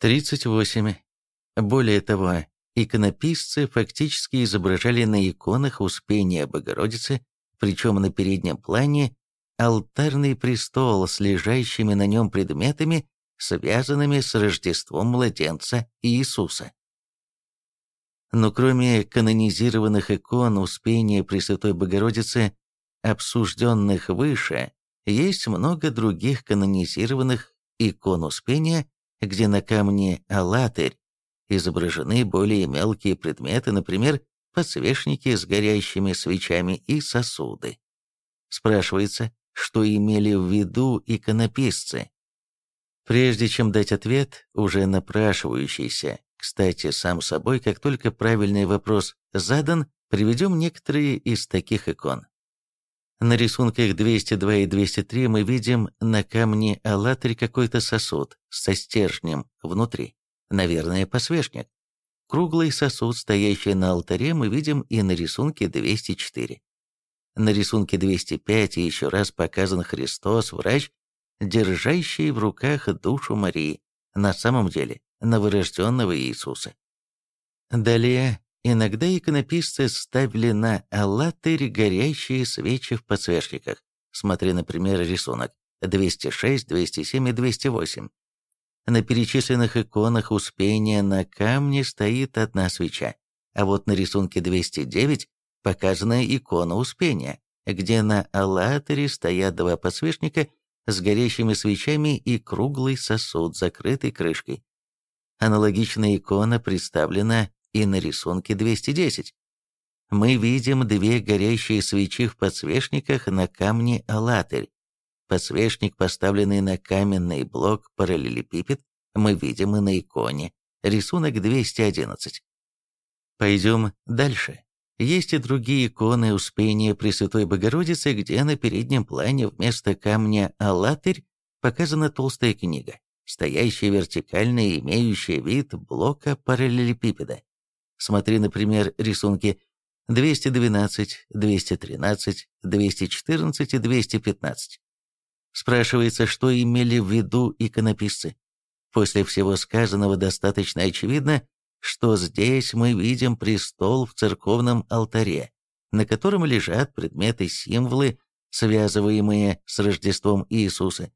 38. Более того, иконописцы фактически изображали на иконах Успения Богородицы, причем на переднем плане, алтарный престол с лежащими на нем предметами, связанными с Рождеством младенца Иисуса. Но кроме канонизированных икон Успения Пресвятой Богородицы, обсужденных выше, есть много других канонизированных икон Успения, где на камне «Аллатырь» изображены более мелкие предметы, например, подсвечники с горящими свечами и сосуды. Спрашивается, что имели в виду иконописцы? Прежде чем дать ответ, уже напрашивающийся, кстати, сам собой, как только правильный вопрос задан, приведем некоторые из таких икон. На рисунках 202 и 203 мы видим на камне «АллатРь» какой-то сосуд со стержнем внутри, наверное, посвечник. Круглый сосуд, стоящий на алтаре, мы видим и на рисунке 204. На рисунке 205 еще раз показан Христос, врач, держащий в руках душу Марии, на самом деле новорожденного Иисуса. Далее, иногда иконописцы ставили на аллатырь горящие свечи в подсвечниках. Смотри, например, рисунок 206, 207 и 208. На перечисленных иконах Успения на камне стоит одна свеча, а вот на рисунке 209 показана икона Успения, где на аллатаре стоят два подсвечника с горящими свечами и круглый сосуд, закрытый крышкой. Аналогичная икона представлена и на рисунке 210. Мы видим две горящие свечи в подсвечниках на камне «Аллатырь». Подсвечник, поставленный на каменный блок параллелепипед, мы видим и на иконе, рисунок 211. Пойдем дальше. Есть и другие иконы Успения Пресвятой Богородицы, где на переднем плане вместо камня «Аллатырь» показана толстая книга стоящая вертикально и имеющая вид блока параллелепипеда. Смотри, например, рисунки 212, 213, 214 и 215. Спрашивается, что имели в виду иконописцы. После всего сказанного достаточно очевидно, что здесь мы видим престол в церковном алтаре, на котором лежат предметы-символы, связываемые с Рождеством Иисуса,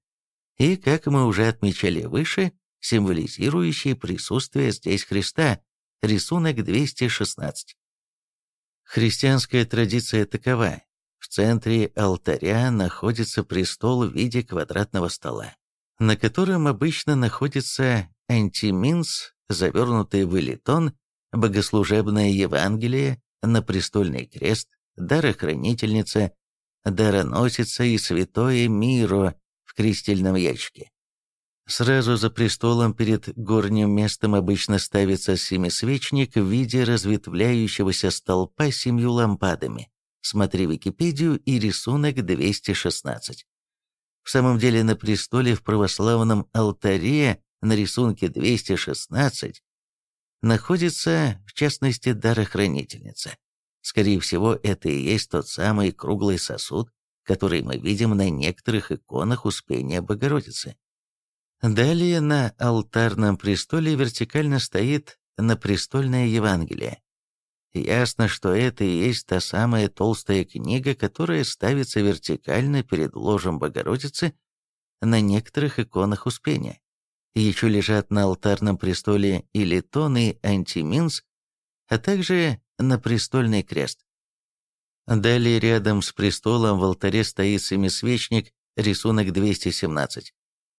и, как мы уже отмечали выше, символизирующие присутствие здесь Христа, рисунок 216. Христианская традиция такова. В центре алтаря находится престол в виде квадратного стола, на котором обычно находится антиминс, завернутый в элитон, богослужебное Евангелие, на престольный крест, дарохранительница, дароносица и святое Миро, крестильном ящике. Сразу за престолом перед горним местом обычно ставится семисвечник в виде разветвляющегося столпа с семью лампадами. Смотри Википедию и рисунок 216. В самом деле на престоле в православном алтаре на рисунке 216 находится, в частности, дарохранительница. Скорее всего, это и есть тот самый круглый сосуд, который мы видим на некоторых иконах Успения Богородицы. Далее на алтарном престоле вертикально стоит напрестольное Евангелие. Ясно, что это и есть та самая толстая книга, которая ставится вертикально перед ложем Богородицы на некоторых иконах Успения. Еще лежат на алтарном престоле и литон, и антиминс, а также на престольный крест. Далее рядом с престолом в алтаре стоит семисвечник, рисунок 217.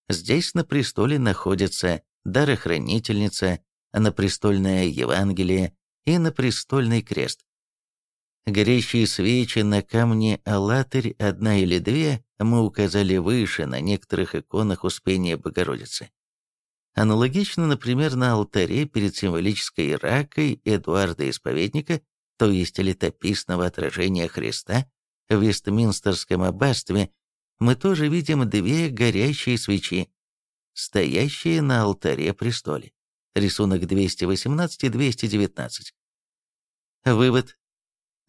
Здесь на престоле находится дарохранительница, на престольное Евангелие и на престольный крест. Горящие свечи на камне «Аллатырь» одна или две мы указали выше на некоторых иконах Успения Богородицы. Аналогично, например, на алтаре перед символической ракой Эдуарда Исповедника то есть летописного отражения Христа, в Вестминстерском аббатстве, мы тоже видим две горящие свечи, стоящие на алтаре престоле. Рисунок 218 и 219. Вывод.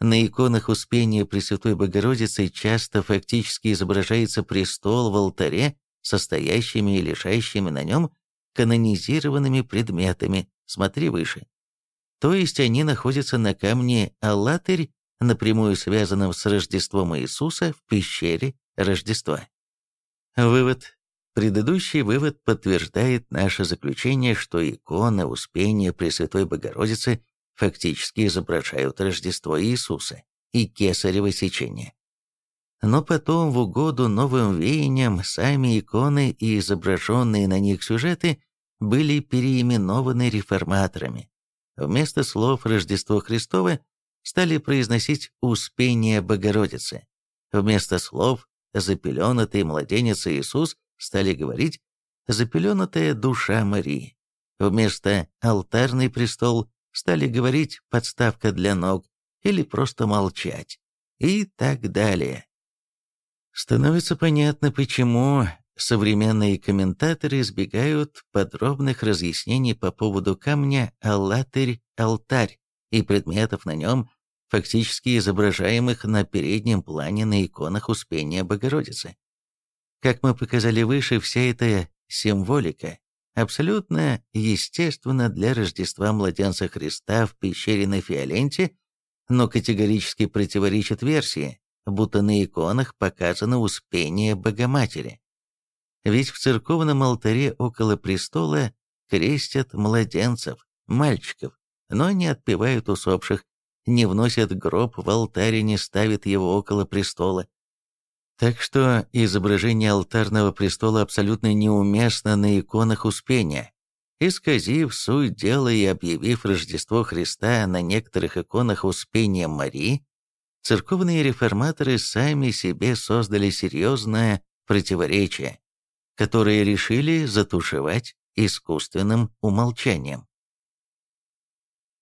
На иконах Успения Пресвятой Богородицы часто фактически изображается престол в алтаре, состоящими и лежащими на нем канонизированными предметами, смотри выше. То есть они находятся на камне Аллатырь, напрямую связанном с Рождеством Иисуса в пещере Рождества. Вывод. Предыдущий вывод подтверждает наше заключение, что иконы Успения Пресвятой Богородицы фактически изображают Рождество Иисуса и кесарево сечение. Но потом, в угоду новым веяниям, сами иконы и изображенные на них сюжеты были переименованы реформаторами. Вместо слов «Рождество Христово» стали произносить «Успение Богородицы». Вместо слов «Запеленатый младенец Иисус» стали говорить «Запеленатая душа Марии». Вместо «Алтарный престол» стали говорить «Подставка для ног» или просто молчать и так далее. Становится понятно, почему современные комментаторы избегают подробных разъяснений по поводу камня «Аллатырь-алтарь» и предметов на нем, фактически изображаемых на переднем плане на иконах Успения Богородицы. Как мы показали выше, вся эта символика абсолютно естественна для Рождества Младенца Христа в пещере на Фиоленте, но категорически противоречит версии, будто на иконах показано Успение Богоматери. Ведь в церковном алтаре около престола крестят младенцев, мальчиков, но не отпевают усопших, не вносят гроб в алтарь и не ставят его около престола. Так что изображение алтарного престола абсолютно неуместно на иконах Успения. Исказив суть дела и объявив Рождество Христа на некоторых иконах Успения Марии, церковные реформаторы сами себе создали серьезное противоречие, которое решили затушевать искусственным умолчанием.